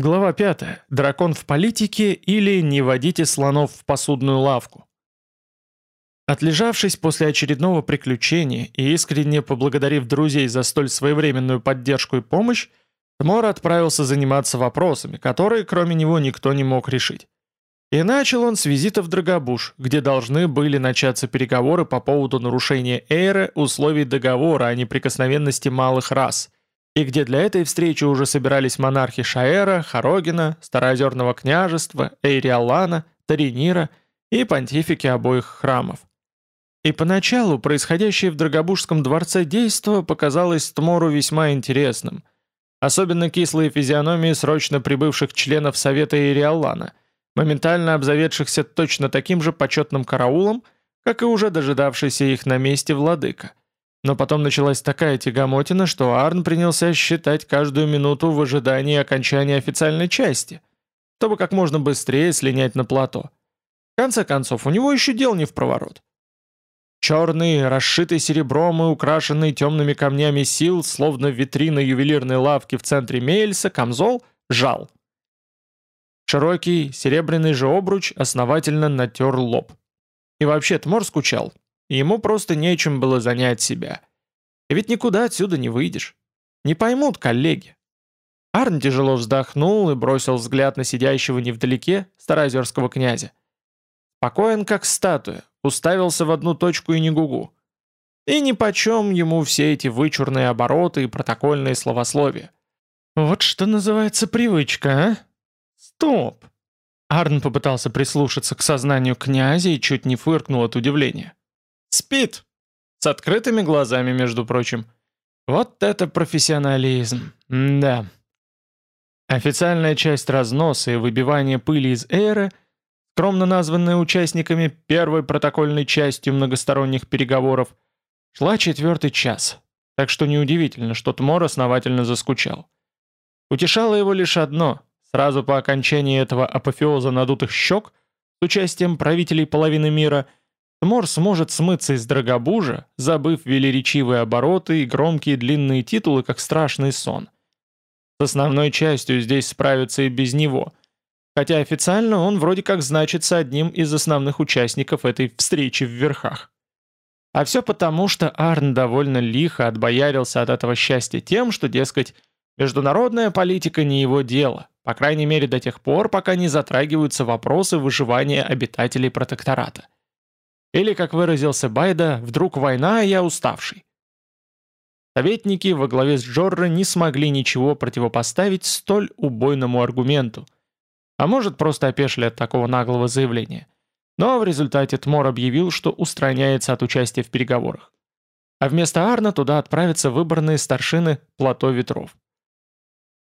Глава 5. Дракон в политике или не водите слонов в посудную лавку. Отлежавшись после очередного приключения и искренне поблагодарив друзей за столь своевременную поддержку и помощь, Тмор отправился заниматься вопросами, которые кроме него никто не мог решить. И начал он с визита в Драгобуш, где должны были начаться переговоры по поводу нарушения Эйры условий договора о неприкосновенности малых рас – и где для этой встречи уже собирались монархи Шаэра, Хорогина, Староозерного княжества, Эйриалана, Таринира и понтифики обоих храмов. И поначалу происходящее в Драгобужском дворце действо показалось Тмору весьма интересным. Особенно кислые физиономии срочно прибывших членов Совета Ириаллана, моментально обзаведшихся точно таким же почетным караулом, как и уже дожидавшийся их на месте владыка. Но потом началась такая тягомотина, что Арн принялся считать каждую минуту в ожидании окончания официальной части, чтобы как можно быстрее слинять на плато. В конце концов, у него еще дел не в проворот. Черный, расшитый серебром и украшенный темными камнями сил, словно витрина ювелирной лавки в центре Мейльса, камзол жал. Широкий серебряный же обруч основательно натер лоб. И вообще Тмор скучал, Ему просто нечем было занять себя. Ведь никуда отсюда не выйдешь. Не поймут коллеги. Арн тяжело вздохнул и бросил взгляд на сидящего невдалеке староозерского князя. Спокоен, как статуя, уставился в одну точку и не гугу. И нипочем ему все эти вычурные обороты и протокольные словословия. Вот что называется привычка, а? Стоп! Арн попытался прислушаться к сознанию князя и чуть не фыркнул от удивления. Спит. С открытыми глазами, между прочим. Вот это профессионализм. М да. Официальная часть разноса и выбивания пыли из эры, скромно названная участниками первой протокольной частью многосторонних переговоров, шла четвертый час, так что неудивительно, что Тмор основательно заскучал. Утешало его лишь одно – сразу по окончании этого апофеоза надутых щек с участием правителей половины мира – Тмор сможет смыться из Драгобужа, забыв велеречивые обороты и громкие длинные титулы, как страшный сон. С основной частью здесь справится и без него, хотя официально он вроде как значится одним из основных участников этой встречи в верхах. А все потому, что Арн довольно лихо отбоярился от этого счастья тем, что, дескать, международная политика не его дело, по крайней мере до тех пор, пока не затрагиваются вопросы выживания обитателей протектората. Или, как выразился Байда, «вдруг война, а я уставший». Советники во главе с Джорро не смогли ничего противопоставить столь убойному аргументу. А может, просто опешили от такого наглого заявления. Но в результате Тмор объявил, что устраняется от участия в переговорах. А вместо Арна туда отправятся выборные старшины плато ветров.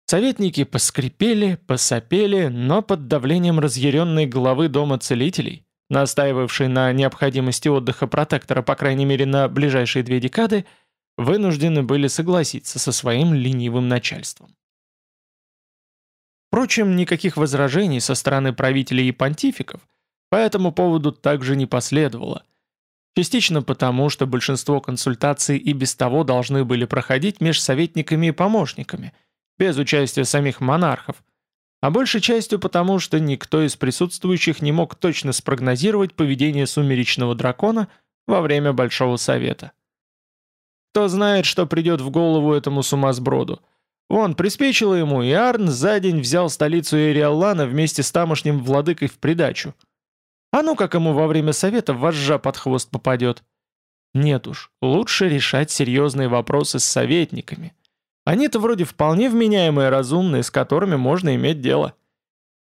Советники поскрипели, посопели, но под давлением разъяренной главы Дома Целителей настаивавший на необходимости отдыха протектора по крайней мере на ближайшие две декады, вынуждены были согласиться со своим ленивым начальством. Впрочем, никаких возражений со стороны правителей и понтификов по этому поводу также не последовало. Частично потому, что большинство консультаций и без того должны были проходить между советниками и помощниками, без участия самих монархов, а большей частью потому, что никто из присутствующих не мог точно спрогнозировать поведение сумеречного дракона во время Большого Совета. Кто знает, что придет в голову этому сумасброду. Вон, приспичило ему, и Арн за день взял столицу Эриаллана вместе с тамошним владыкой в придачу. А ну как ему во время совета вожжа под хвост попадет. Нет уж, лучше решать серьезные вопросы с советниками – они-то вроде вполне вменяемые разумные, с которыми можно иметь дело.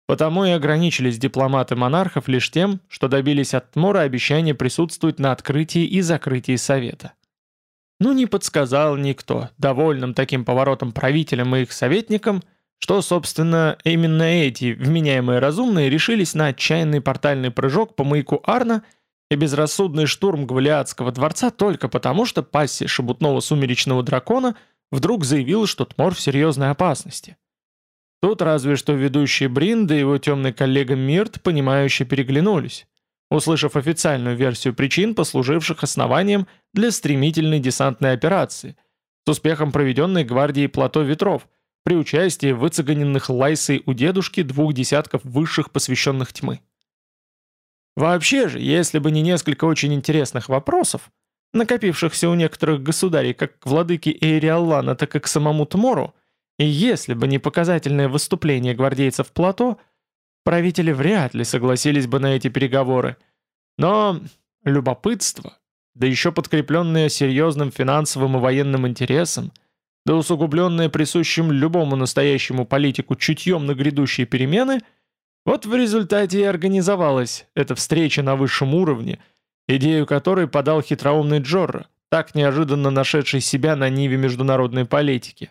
Потому и ограничились дипломаты монархов лишь тем, что добились от Тмора обещания присутствовать на открытии и закрытии совета. Ну не подсказал никто, довольным таким поворотом правителям и их советникам, что, собственно, именно эти вменяемые разумные решились на отчаянный портальный прыжок по маяку Арна и безрассудный штурм Гвалиадского дворца только потому, что пассия шебутного сумеречного дракона – вдруг заявил, что Тмор в серьезной опасности. Тут разве что ведущий Брин да его темный коллега Мирт, понимающе переглянулись, услышав официальную версию причин, послуживших основанием для стремительной десантной операции, с успехом проведенной гвардией Плато Ветров, при участии выцеганенных Лайсой у дедушки двух десятков высших посвященных тьмы. Вообще же, если бы не несколько очень интересных вопросов, накопившихся у некоторых государей как к владыке Эйриаллана, так и к самому Тмору, и если бы не показательное выступление гвардейцев Плато, правители вряд ли согласились бы на эти переговоры. Но любопытство, да еще подкрепленное серьезным финансовым и военным интересом, да усугубленное присущим любому настоящему политику чутьем на грядущие перемены, вот в результате и организовалась эта встреча на высшем уровне, идею которой подал хитроумный Джорро, так неожиданно нашедший себя на ниве международной политики.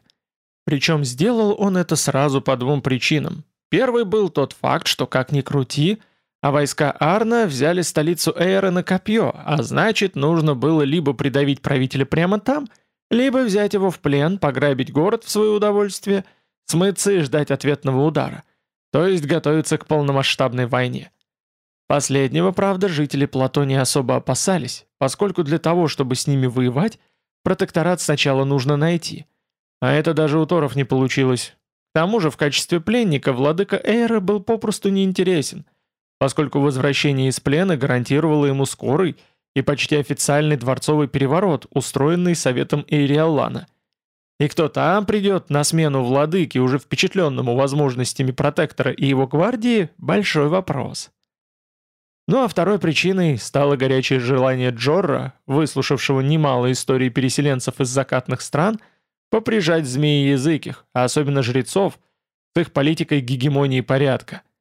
Причем сделал он это сразу по двум причинам. Первый был тот факт, что как ни крути, а войска Арна взяли столицу Эйра на копье, а значит, нужно было либо придавить правителя прямо там – либо взять его в плен, пограбить город в свое удовольствие, смыться и ждать ответного удара, то есть готовиться к полномасштабной войне. Последнего, правда, жители плато не особо опасались, поскольку для того, чтобы с ними воевать, протекторат сначала нужно найти. А это даже у Торов не получилось. К тому же в качестве пленника владыка Эйра был попросту неинтересен, поскольку возвращение из плена гарантировало ему скорый и почти официальный дворцовый переворот, устроенный Советом Эйриаллана. И кто там придет на смену владыке, уже впечатленному возможностями протектора и его гвардии, большой вопрос. Ну а второй причиной стало горячее желание Джорра, выслушавшего немало историй переселенцев из закатных стран, поприжать змеи языких, а особенно жрецов, с их политикой гегемонии порядка –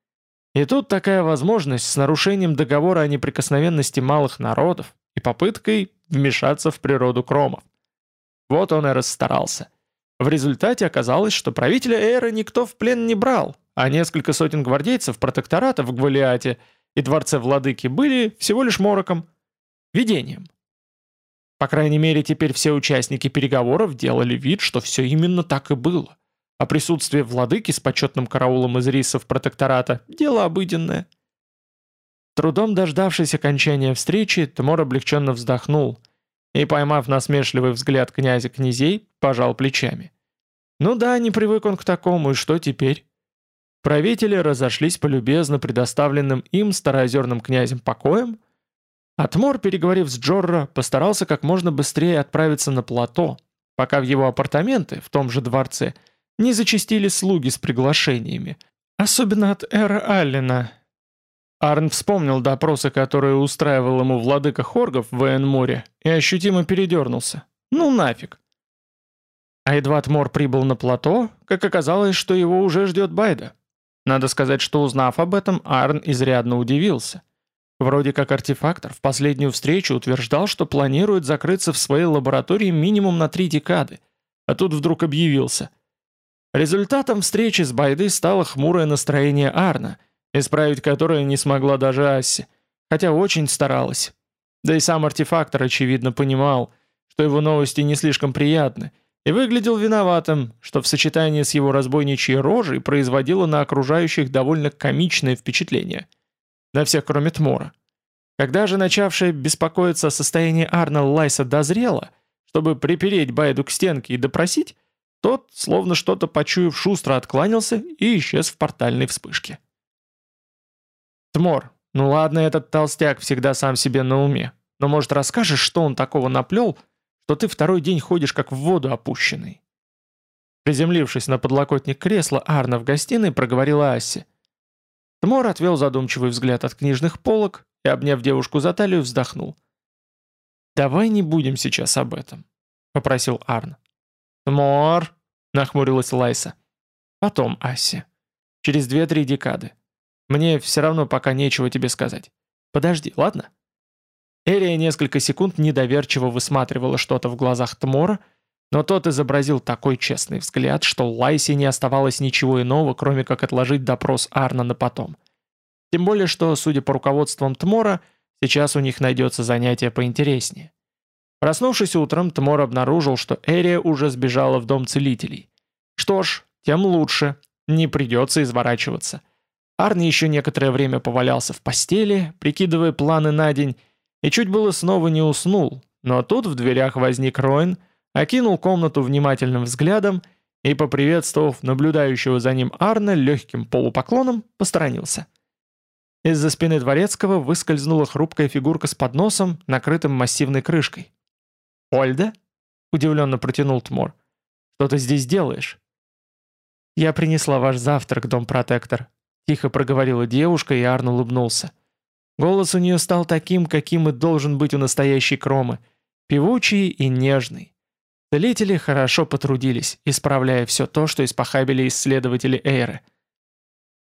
и тут такая возможность с нарушением договора о неприкосновенности малых народов и попыткой вмешаться в природу кромов. Вот он и расстарался. В результате оказалось, что правителя Эйра никто в плен не брал, а несколько сотен гвардейцев протектората в Гвалиате и дворце владыки были всего лишь мороком, видением. По крайней мере, теперь все участники переговоров делали вид, что все именно так и было а присутствие владыки с почетным караулом из рисов протектората – дело обыденное. Трудом дождавшись окончания встречи, Тмор облегченно вздохнул и, поймав насмешливый взгляд князя князей, пожал плечами. Ну да, не привык он к такому, и что теперь? Правители разошлись по любезно предоставленным им староозерным князем покоем, а Тмор, переговорив с Джорро, постарался как можно быстрее отправиться на плато, пока в его апартаменты в том же дворце – не зачастили слуги с приглашениями, особенно от Эра Аллена. Арн вспомнил допросы, которые устраивал ему владыка Хоргов в Эйнморе, и ощутимо передернулся. Ну нафиг. А едва Тмор прибыл на плато, как оказалось, что его уже ждет Байда. Надо сказать, что узнав об этом, Арн изрядно удивился. Вроде как артефактор в последнюю встречу утверждал, что планирует закрыться в своей лаборатории минимум на три декады, а тут вдруг объявился – Результатом встречи с Байды стало хмурое настроение Арна, исправить которое не смогла даже Асси, хотя очень старалась. Да и сам артефактор, очевидно, понимал, что его новости не слишком приятны, и выглядел виноватым, что в сочетании с его разбойничьей рожей производило на окружающих довольно комичное впечатление. На всех, кроме Тмора. Когда же начавшая беспокоиться о состоянии Арна Лайса дозрела, чтобы припереть Байду к стенке и допросить, тот, словно что-то почуяв, шустро откланялся и исчез в портальной вспышке. «Тмор, ну ладно, этот толстяк всегда сам себе на уме, но, может, расскажешь, что он такого наплел, что ты второй день ходишь как в воду опущенный?» Приземлившись на подлокотник кресла, Арна в гостиной проговорила Ассе. Тмор отвел задумчивый взгляд от книжных полок и, обняв девушку за талию, вздохнул. «Давай не будем сейчас об этом», — попросил Арн. «Мор!» — нахмурилась Лайса. «Потом, Асси. Через две-три декады. Мне все равно пока нечего тебе сказать. Подожди, ладно?» Эрия несколько секунд недоверчиво высматривала что-то в глазах Тмора, но тот изобразил такой честный взгляд, что Лайсе не оставалось ничего иного, кроме как отложить допрос Арна на потом. Тем более, что, судя по руководствам Тмора, сейчас у них найдется занятие поинтереснее. Проснувшись утром, Тмор обнаружил, что Эрия уже сбежала в дом целителей. Что ж, тем лучше, не придется изворачиваться. Арни еще некоторое время повалялся в постели, прикидывая планы на день, и чуть было снова не уснул, но тут в дверях возник Роин, окинул комнату внимательным взглядом и, поприветствовав наблюдающего за ним Арна легким полупоклоном, посторонился. Из-за спины Дворецкого выскользнула хрупкая фигурка с подносом, накрытым массивной крышкой. «Ольда?» — удивленно протянул Тмор. «Что ты здесь делаешь?» «Я принесла ваш завтрак, дом-протектор», — тихо проговорила девушка, и Арн улыбнулся. Голос у нее стал таким, каким и должен быть у настоящей кромы, певучий и нежный. Целители хорошо потрудились, исправляя все то, что испохабили исследователи Эйры.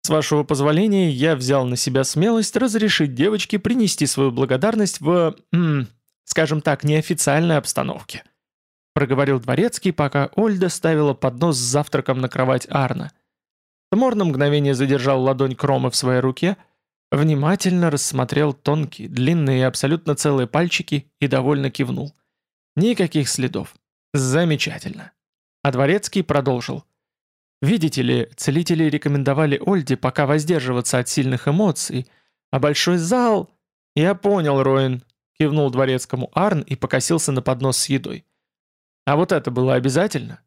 С вашего позволения, я взял на себя смелость разрешить девочке принести свою благодарность в, м, скажем так, неофициальной обстановке. Проговорил дворецкий, пока Ольда ставила поднос с завтраком на кровать Арна. Тмор на мгновение задержал ладонь Кромы в своей руке, внимательно рассмотрел тонкие, длинные и абсолютно целые пальчики и довольно кивнул. Никаких следов. Замечательно. А Дворецкий продолжил. Видите ли, целители рекомендовали Ольде пока воздерживаться от сильных эмоций, а большой зал... Я понял, Роин, кивнул Дворецкому Арн и покосился на поднос с едой. А вот это было обязательно?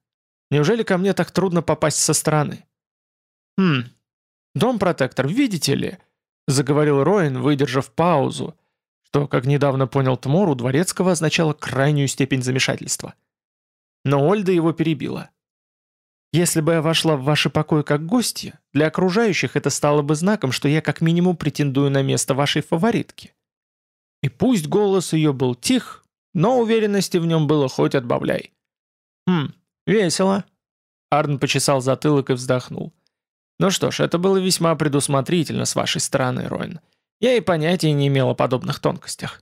Неужели ко мне так трудно попасть со стороны? Хм, дом-протектор, видите ли, заговорил Роин, выдержав паузу, что, как недавно понял Тмор, у Дворецкого означало крайнюю степень замешательства. Но Ольда его перебила. «Если бы я вошла в ваши покои как гостья, для окружающих это стало бы знаком, что я как минимум претендую на место вашей фаворитки». И пусть голос ее был тих, но уверенности в нем было хоть отбавляй. «Хм, весело». Арн почесал затылок и вздохнул. «Ну что ж, это было весьма предусмотрительно с вашей стороны, Роин. Я и понятия не имел о подобных тонкостях».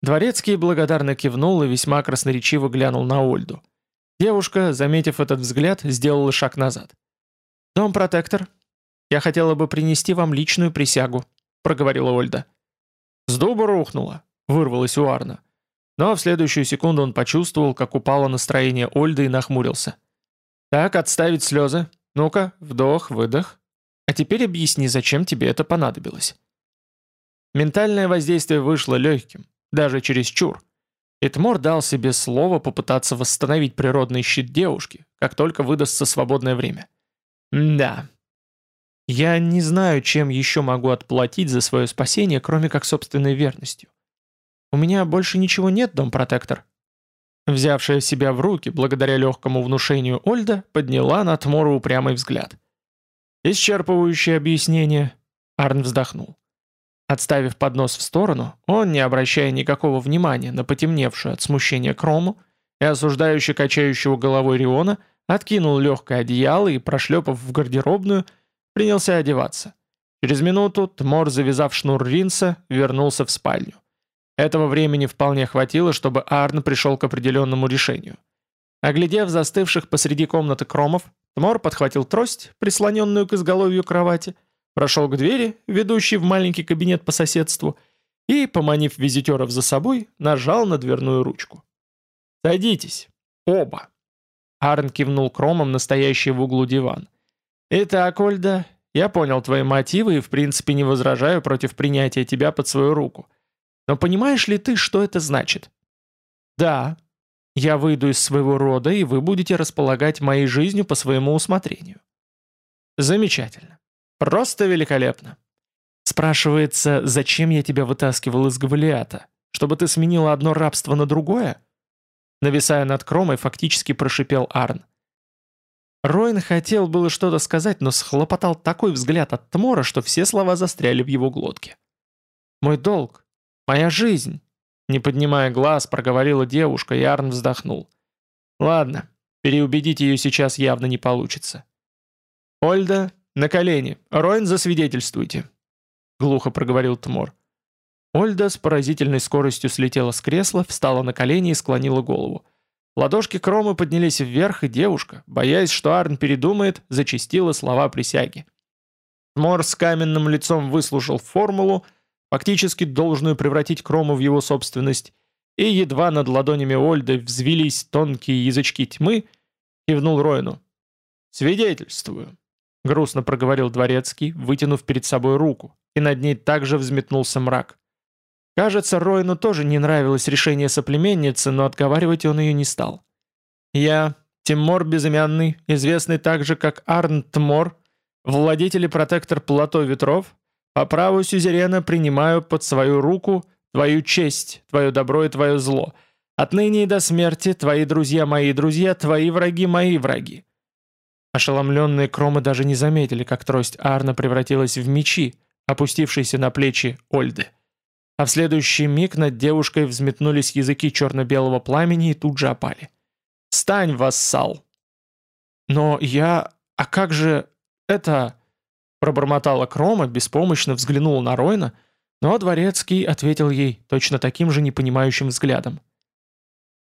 Дворецкий благодарно кивнул и весьма красноречиво глянул на Ольду. Девушка, заметив этот взгляд, сделала шаг назад. «Дом-протектор, я хотела бы принести вам личную присягу», — проговорила Ольда. «С дуба рухнула», — вырвалась у Арна. Но в следующую секунду он почувствовал, как упало настроение Ольды и нахмурился. «Так, отставить слезы. Ну-ка, вдох, выдох. А теперь объясни, зачем тебе это понадобилось». Ментальное воздействие вышло легким, даже через чур. Итмор дал себе слово попытаться восстановить природный щит девушки, как только выдастся свободное время. да. Я не знаю, чем еще могу отплатить за свое спасение, кроме как собственной верностью. У меня больше ничего нет, дом-протектор. Взявшая себя в руки, благодаря легкому внушению Ольда, подняла на Тмору упрямый взгляд. Исчерпывающее объяснение. Арн вздохнул. Отставив поднос в сторону, он, не обращая никакого внимания на потемневшую от смущения крому и осуждающую качающего головой Риона, откинул легкое одеяло и, прошлепав в гардеробную, принялся одеваться. Через минуту Тмор, завязав шнур ринса, вернулся в спальню. Этого времени вполне хватило, чтобы Арн пришел к определенному решению. Оглядев застывших посреди комнаты кромов, Тмор подхватил трость, прислоненную к изголовью кровати, прошел к двери, ведущей в маленький кабинет по соседству, и, поманив визитеров за собой, нажал на дверную ручку. «Садитесь. Оба!» Арн кивнул кромом настоящий в углу диван. «Итак, Ольда, я понял твои мотивы и в принципе не возражаю против принятия тебя под свою руку. Но понимаешь ли ты, что это значит?» «Да. Я выйду из своего рода, и вы будете располагать моей жизнью по своему усмотрению». «Замечательно. Просто великолепно. Спрашивается, зачем я тебя вытаскивал из Гавалиата? Чтобы ты сменила одно рабство на другое? Нависая над кромой, фактически прошипел Арн. Роин хотел было что-то сказать, но схлопотал такой взгляд от Тмора, что все слова застряли в его глотке. «Мой долг, моя жизнь», — не поднимая глаз, проговорила девушка, и Арн вздохнул. «Ладно, переубедить ее сейчас явно не получится». «Ольда, «На колени! Роин, засвидетельствуйте!» Глухо проговорил Тмор. Ольда с поразительной скоростью слетела с кресла, встала на колени и склонила голову. Ладошки Кромы поднялись вверх, и девушка, боясь, что Арн передумает, зачастила слова присяги. Тмор с каменным лицом выслушал формулу, фактически должную превратить Крому в его собственность, и едва над ладонями Ольды взвелись тонкие язычки тьмы, кивнул Роину. «Свидетельствую. Грустно проговорил дворецкий, вытянув перед собой руку, и над ней также взметнулся мрак. Кажется, Роину тоже не нравилось решение соплеменницы, но отговаривать он ее не стал. «Я, Тиммор Безымянный, известный также как Арн Тмор, владетель и протектор плато ветров, по праву сюзерена принимаю под свою руку твою честь, твое добро и твое зло. Отныне и до смерти твои друзья мои друзья, твои враги мои враги. Ошеломленные кромы даже не заметили, как трость Арна превратилась в мечи, опустившиеся на плечи Ольды. А в следующий миг над девушкой взметнулись языки черно-белого пламени и тут же опали. «Стань, вассал!» «Но я... А как же... это...» Пробормотала Крома, беспомощно взглянула на Ройна, но Дворецкий ответил ей точно таким же непонимающим взглядом.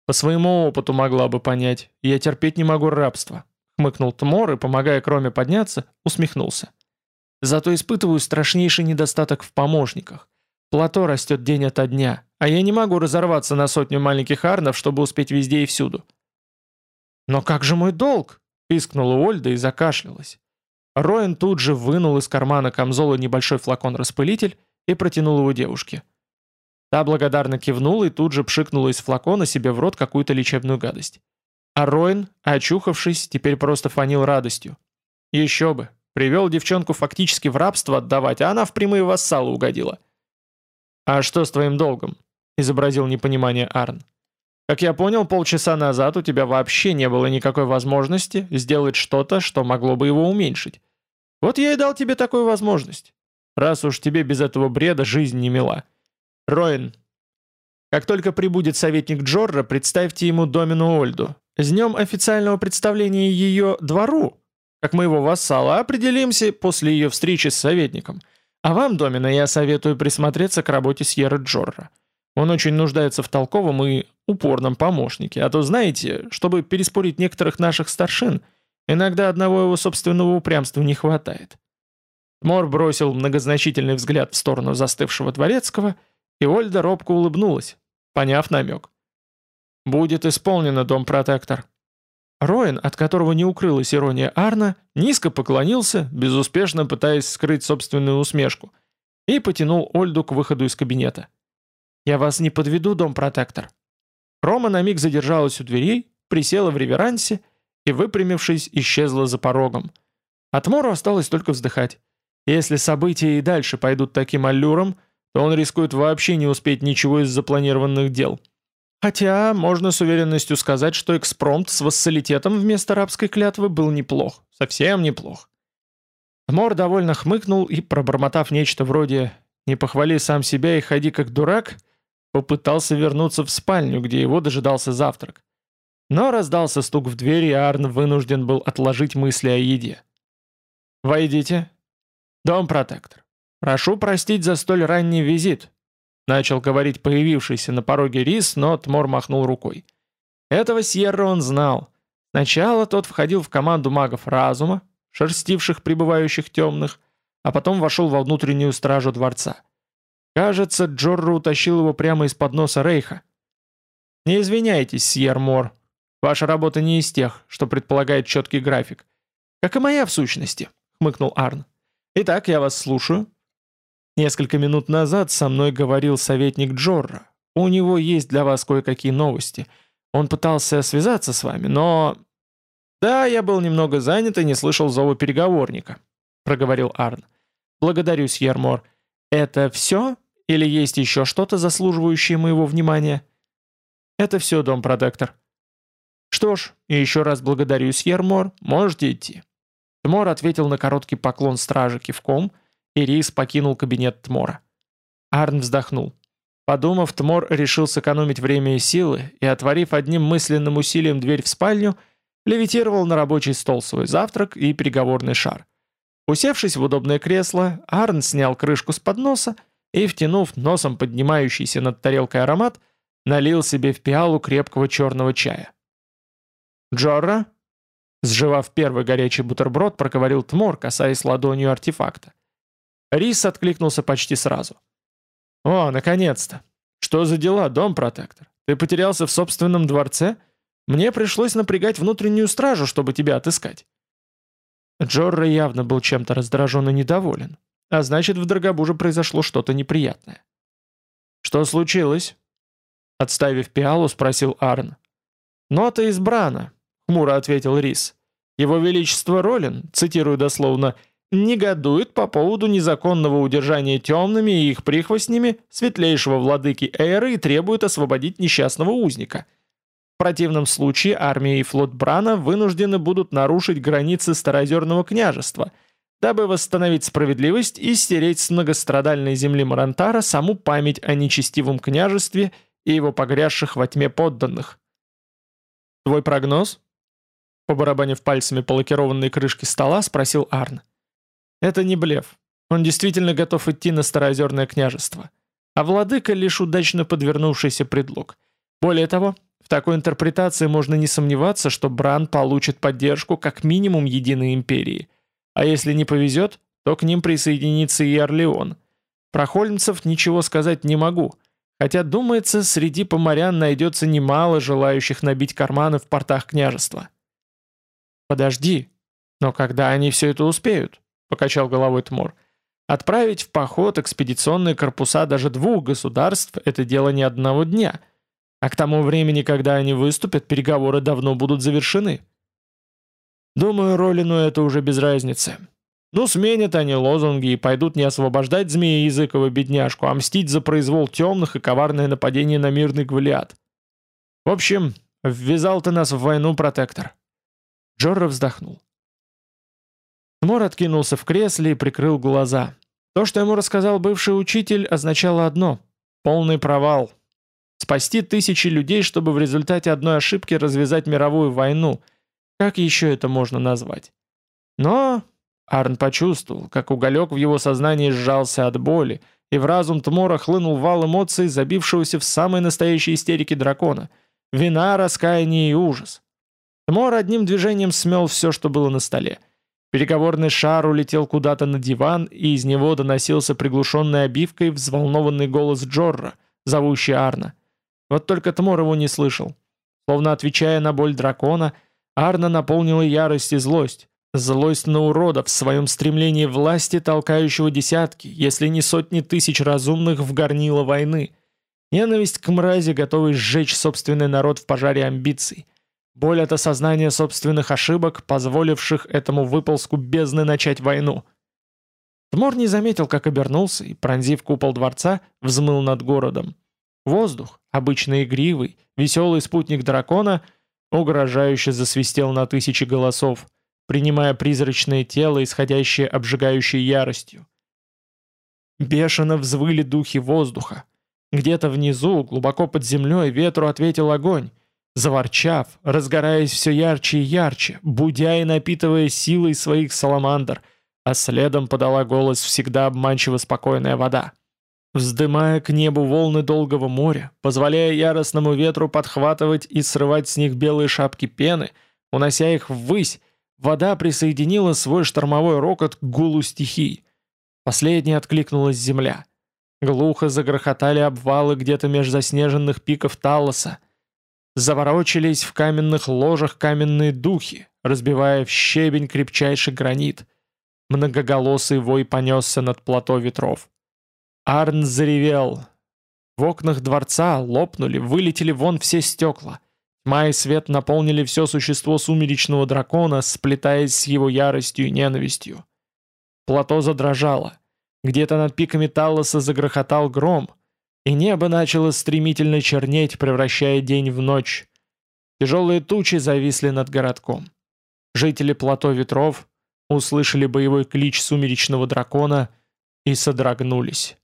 «По своему опыту могла бы понять. Я терпеть не могу рабства хмыкнул Тмор и, помогая Кроме подняться, усмехнулся. Зато испытываю страшнейший недостаток в помощниках. Плато растет день ото дня, а я не могу разорваться на сотню маленьких арнов, чтобы успеть везде и всюду. «Но как же мой долг?» — пискнула Ольда и закашлялась. Роэн тут же вынул из кармана камзола небольшой флакон-распылитель и протянул его девушке. Та благодарно кивнула и тут же пшикнула из флакона себе в рот какую-то лечебную гадость. А Роин, очухавшись, теперь просто фанил радостью. Еще бы, привел девчонку фактически в рабство отдавать, а она в прямые вассалы угодила. «А что с твоим долгом?» — изобразил непонимание Арн. «Как я понял, полчаса назад у тебя вообще не было никакой возможности сделать что-то, что могло бы его уменьшить. Вот я и дал тебе такую возможность. Раз уж тебе без этого бреда жизнь не мила. Роин, как только прибудет советник Джорра, представьте ему Домину Ольду. С днем официального представления ее двору, как моего вассала, определимся после ее встречи с советником. А вам, Домина, я советую присмотреться к работе Сьерра Джорра. Он очень нуждается в толковом и упорном помощнике, а то, знаете, чтобы переспорить некоторых наших старшин, иногда одного его собственного упрямства не хватает. Мор бросил многозначительный взгляд в сторону застывшего дворецкого, и Ольда робко улыбнулась, поняв намек. «Будет исполнено, дом-протектор». Роин, от которого не укрылась ирония Арна, низко поклонился, безуспешно пытаясь скрыть собственную усмешку, и потянул Ольду к выходу из кабинета. «Я вас не подведу, дом-протектор». Рома на миг задержалась у дверей, присела в реверансе и, выпрямившись, исчезла за порогом. От Мору осталось только вздыхать. Если события и дальше пойдут таким аллюром, то он рискует вообще не успеть ничего из запланированных дел. Хотя можно с уверенностью сказать, что экспромт с вассалитетом вместо рабской клятвы был неплох, совсем неплох. Мор довольно хмыкнул и, пробормотав нечто вроде «не похвали сам себя и ходи как дурак», попытался вернуться в спальню, где его дожидался завтрак. Но раздался стук в дверь, и Арн вынужден был отложить мысли о еде. «Войдите. Дом-протектор. Прошу простить за столь ранний визит. Начал говорить появившийся на пороге Рис, но Тмор махнул рукой. Этого Сьерра он знал. Сначала тот входил в команду магов разума, шерстивших пребывающих темных, а потом вошел во внутреннюю стражу дворца. Кажется, Джорро утащил его прямо из-под носа Рейха. «Не извиняйтесь, Сьер Мор. Ваша работа не из тех, что предполагает четкий график. Как и моя в сущности», — хмыкнул Арн. «Итак, я вас слушаю». Несколько минут назад со мной говорил советник Джорра. У него есть для вас кое-какие новости. Он пытался связаться с вами, но... Да, я был немного занят и не слышал зова переговорника, проговорил Арн. Благодарю, Сьермор. Это все? Или есть еще что-то, заслуживающее моего внимания? Это все, дом-протектор. Что ж, еще раз благодарю, Сьермор. Можете идти. Тмор ответил на короткий поклон стражи кивком, и Рис покинул кабинет Тмора. Арн вздохнул. Подумав, Тмор решил сэкономить время и силы, и, отворив одним мысленным усилием дверь в спальню, левитировал на рабочий стол свой завтрак и переговорный шар. Усевшись в удобное кресло, Арн снял крышку с подноса и, втянув носом поднимающийся над тарелкой аромат, налил себе в пиалу крепкого черного чая. «Джорра?» Сживав первый горячий бутерброд, проговорил Тмор, касаясь ладонью артефакта. Рис откликнулся почти сразу. «О, наконец-то! Что за дела, дом-протектор? Ты потерялся в собственном дворце? Мне пришлось напрягать внутреннюю стражу, чтобы тебя отыскать». Джорро явно был чем-то раздражен и недоволен, а значит, в Драгобуже произошло что-то неприятное. «Что случилось?» Отставив пиалу, спросил Арн. «Нота избрана», — хмуро ответил Рис. Его Величество Ролин, цитирую дословно, негодует по поводу незаконного удержания темными и их прихвостнями светлейшего владыки Эйры и требует освободить несчастного узника. В противном случае армия и флот Брана вынуждены будут нарушить границы Старозерного княжества, дабы восстановить справедливость и стереть с многострадальной земли Марантара саму память о нечестивом княжестве и его погрязших во тьме подданных. «Твой прогноз?» Побарабанив пальцами по лакированной крышке стола, спросил Арн. Это не блеф. Он действительно готов идти на Староозерное княжество. А владыка лишь удачно подвернувшийся предлог. Более того, в такой интерпретации можно не сомневаться, что Бран получит поддержку как минимум Единой Империи. А если не повезет, то к ним присоединится и Орлеон. Про хольмцев ничего сказать не могу, хотя, думается, среди поморян найдется немало желающих набить карманы в портах княжества. Подожди, но когда они все это успеют? покачал головой Тмор. Отправить в поход экспедиционные корпуса даже двух государств – это дело не одного дня. А к тому времени, когда они выступят, переговоры давно будут завершены. Думаю, Ролину это уже без разницы. Ну, сменят они лозунги и пойдут не освобождать змея языковую бедняжку, а мстить за произвол темных и коварное нападение на мирный гвалиат. В общем, ввязал ты нас в войну, протектор. Джорро вздохнул. Мор откинулся в кресле и прикрыл глаза. То, что ему рассказал бывший учитель, означало одно — полный провал. Спасти тысячи людей, чтобы в результате одной ошибки развязать мировую войну. Как еще это можно назвать? Но Арн почувствовал, как уголек в его сознании сжался от боли, и в разум Тмора хлынул вал эмоций, забившегося в самой настоящей истерике дракона. Вина, раскаяние и ужас. Тмор одним движением смел все, что было на столе — Переговорный шар улетел куда-то на диван, и из него доносился приглушенной обивкой взволнованный голос Джорра, зовущий Арна. Вот только Тмор его не слышал. Словно отвечая на боль дракона, Арна наполнила ярость и злость. Злость на уродов в своем стремлении власти, толкающего десятки, если не сотни тысяч разумных в горнило войны. Ненависть к мрази, готовой сжечь собственный народ в пожаре амбиций. Боль от осознания собственных ошибок, позволивших этому выползку бездны начать войну. Тмор не заметил, как обернулся и, пронзив купол дворца, взмыл над городом. Воздух, обычно игривый, веселый спутник дракона, угрожающе засвистел на тысячи голосов, принимая призрачное тело, исходящее обжигающей яростью. Бешено взвыли духи воздуха. Где-то внизу, глубоко под землей, ветру ответил огонь, Заворчав, разгораясь все ярче и ярче, будя и напитывая силой своих саламандр, а следом подала голос всегда обманчиво спокойная вода. Вздымая к небу волны долгого моря, позволяя яростному ветру подхватывать и срывать с них белые шапки пены, унося их ввысь, вода присоединила свой штормовой рокот к гулу стихий. Последней откликнулась земля. Глухо загрохотали обвалы где-то меж заснеженных пиков Талоса, Заворочились в каменных ложах каменные духи, разбивая в щебень крепчайший гранит. Многоголосый вой понесся над плато ветров. Арн заревел. В окнах дворца лопнули, вылетели вон все стекла. Тьма и свет наполнили все существо сумеречного дракона, сплетаясь с его яростью и ненавистью. Плато задрожало. Где-то над пиками Талоса загрохотал гром — и небо начало стремительно чернеть, превращая день в ночь. Тяжелые тучи зависли над городком. Жители плато ветров услышали боевой клич сумеречного дракона и содрогнулись.